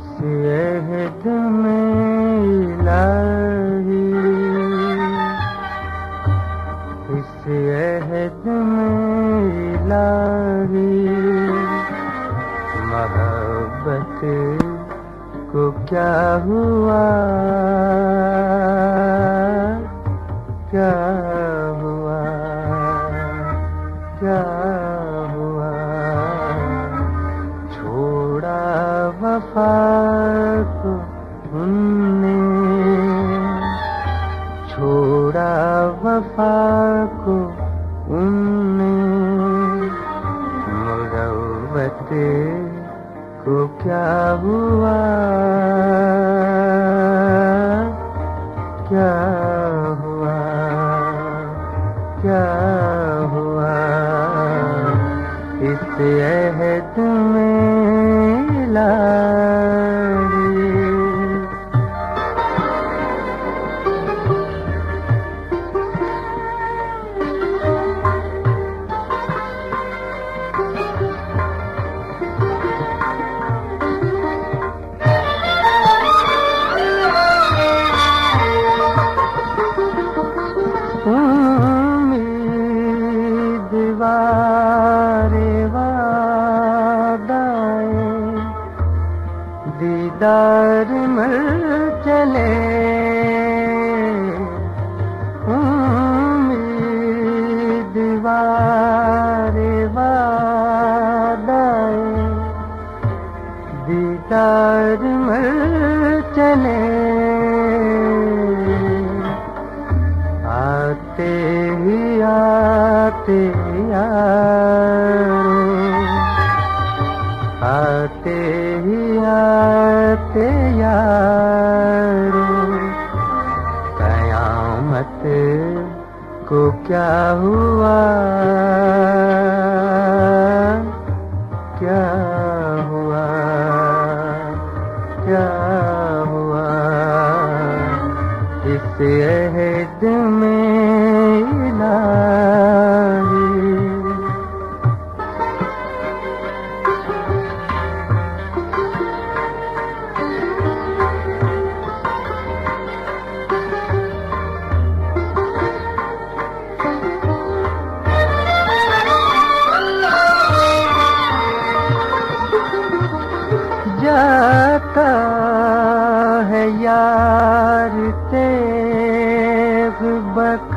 اس عہد میں اس عہد میں محبت کو کیا ہوا؟ کیا وفا کو ان نے چھوڑا وفا کو ان نے۔ مروت کو کیا ہوا؟ عہد میں لاڑی دیدار مر چلے۔ دیوار وادائے دیدار مر چلے۔ آتے ہی آتے یارو آتے ہی آتے یارو قیامت کو کیا ہوا؟ کیا ہوا؟ کیا ہوا؟ اس عہد میں الہی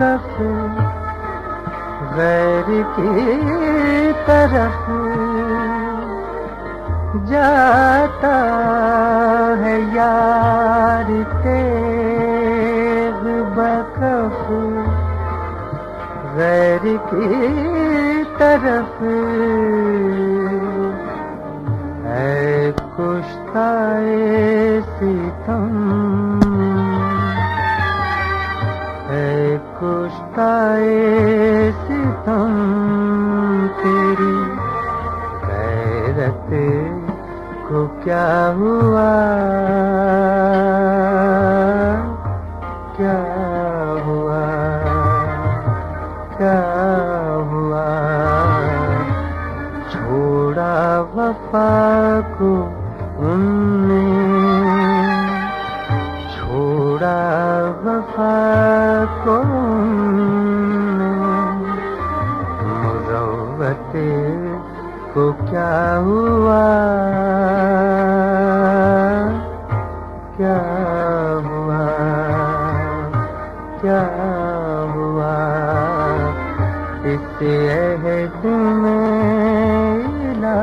بکف غیر کی طرف جاتا ہے یار تیغ بکف، غیر کی طرف۔ ہے کشتائے ستم کشتائے ستم تیری غیرت کو کیا ہوا؟ کیا ہوا؟ کیا ہوا؟ چھوڑا وفا کو کو کیا ہوا؟ کیا ہوا؟ کیا ہوا؟ اس عہد میں لا